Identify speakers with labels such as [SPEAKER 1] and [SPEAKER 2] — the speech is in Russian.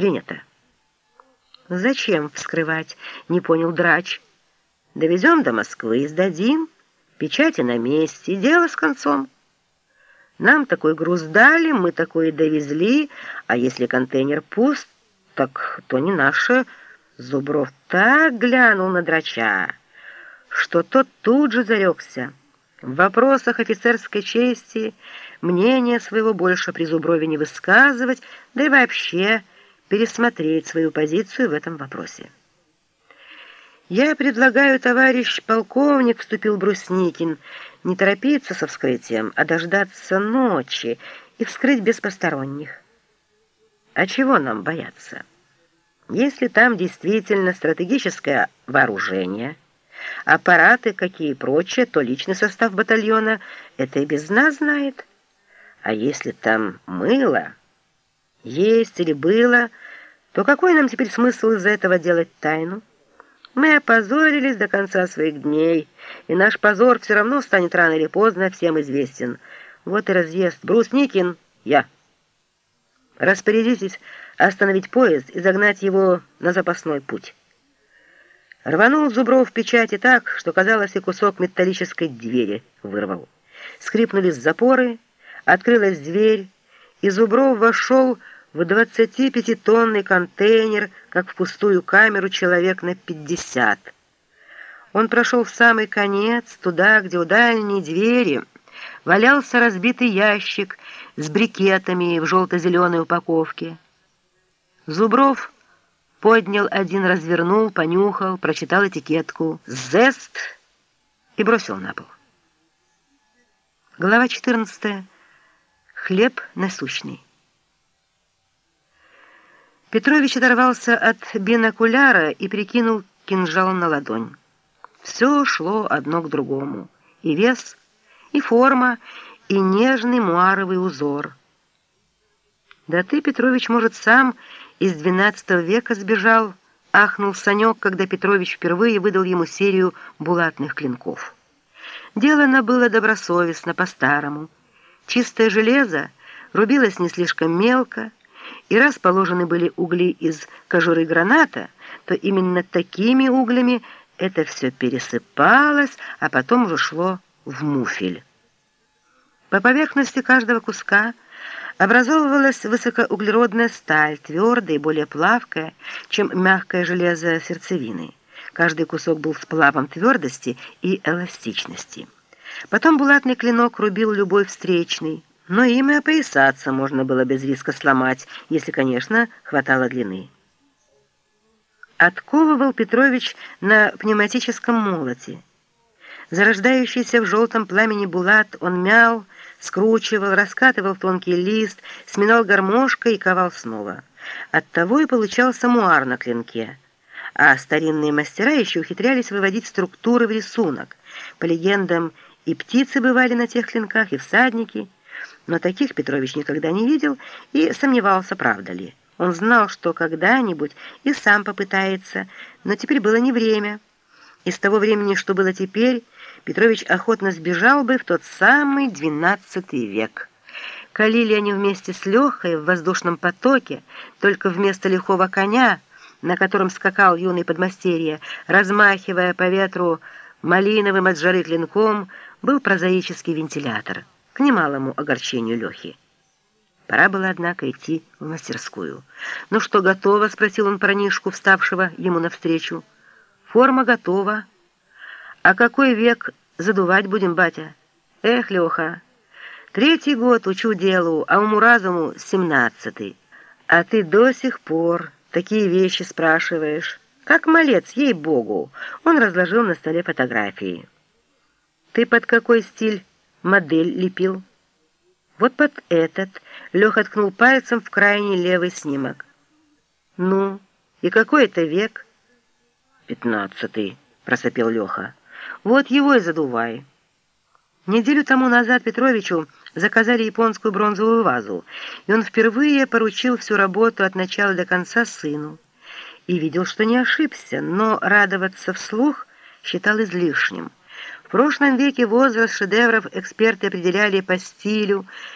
[SPEAKER 1] Принято. Зачем вскрывать, не понял драч. Довезем до Москвы, сдадим, печати на месте, дело с концом. Нам такой груз дали, мы такой довезли, а если контейнер пуст, так то не наше. Зубров так глянул на драча, что тот тут же зарекся. В вопросах офицерской чести мнение своего больше при Зуброве не высказывать, да и вообще пересмотреть свою позицию в этом вопросе. «Я предлагаю, товарищ полковник», — вступил Брусникин, «не торопиться со вскрытием, а дождаться ночи и вскрыть без посторонних». «А чего нам бояться? Если там действительно стратегическое вооружение, аппараты какие прочее, то личный состав батальона это и без нас знает. А если там мыло, есть или было, то какой нам теперь смысл из этого делать тайну?» Мы опозорились до конца своих дней, и наш позор все равно станет рано или поздно всем известен. Вот и разъезд. Брусникин, я. Распорядитесь остановить поезд и загнать его на запасной путь. Рванул Зубров в печати так, что, казалось, и кусок металлической двери вырвал. Скрипнули запоры, открылась дверь, и Зубров вошел в 25-тонный контейнер, как в пустую камеру человек на 50. Он прошел в самый конец, туда, где у дальней двери валялся разбитый ящик с брикетами в желто-зеленой упаковке. Зубров поднял один, развернул, понюхал, прочитал этикетку «Зест» и бросил на пол. Глава 14. Хлеб насущный. Петрович оторвался от бинокуляра и прикинул кинжал на ладонь. Все шло одно к другому. И вес, и форма, и нежный муаровый узор. «Да ты, Петрович, может, сам из XII века сбежал?» — ахнул Санек, когда Петрович впервые выдал ему серию булатных клинков. Делано было добросовестно, по-старому. Чистое железо рубилось не слишком мелко, и раз положены были угли из кожуры граната, то именно такими углями это все пересыпалось, а потом уже шло в муфель. По поверхности каждого куска образовывалась высокоуглеродная сталь, твердая и более плавкая, чем мягкое железо сердцевины. Каждый кусок был сплавом твердости и эластичности. Потом булатный клинок рубил любой встречный, но им и опоясаться можно было без риска сломать, если, конечно, хватало длины. Отковывал Петрович на пневматическом молоте. Зарождающийся в желтом пламени булат он мял, скручивал, раскатывал тонкий лист, сминал гармошкой и ковал снова. Оттого и получался муар на клинке. А старинные мастера еще ухитрялись выводить структуры в рисунок. По легендам, и птицы бывали на тех клинках, и всадники — но таких Петрович никогда не видел и сомневался, правда ли. Он знал, что когда-нибудь и сам попытается, но теперь было не время. Из того времени, что было теперь, Петрович охотно сбежал бы в тот самый двенадцатый век. Калили они вместе с Лехой в воздушном потоке, только вместо лихого коня, на котором скакал юный подмастерье, размахивая по ветру малиновым от жары клинком, был прозаический вентилятор к немалому огорчению Лехи. Пора было, однако, идти в мастерскую. «Ну что, готово?» — спросил он парнишку, вставшего ему навстречу. «Форма готова. А какой век задувать будем, батя?» «Эх, Леха, третий год учу делу, а уму-разуму семнадцатый. А ты до сих пор такие вещи спрашиваешь. Как малец, ей-богу!» Он разложил на столе фотографии. «Ты под какой стиль модель лепил. Вот под этот Леха ткнул пальцем в крайний левый снимок. «Ну, и какой это век?» «Пятнадцатый», — просопел Леха. «Вот его и задувай». Неделю тому назад Петровичу заказали японскую бронзовую вазу, и он впервые поручил всю работу от начала до конца сыну. И видел, что не ошибся, но радоваться вслух считал излишним. В прошлом веке возраст шедевров эксперты определяли по стилю,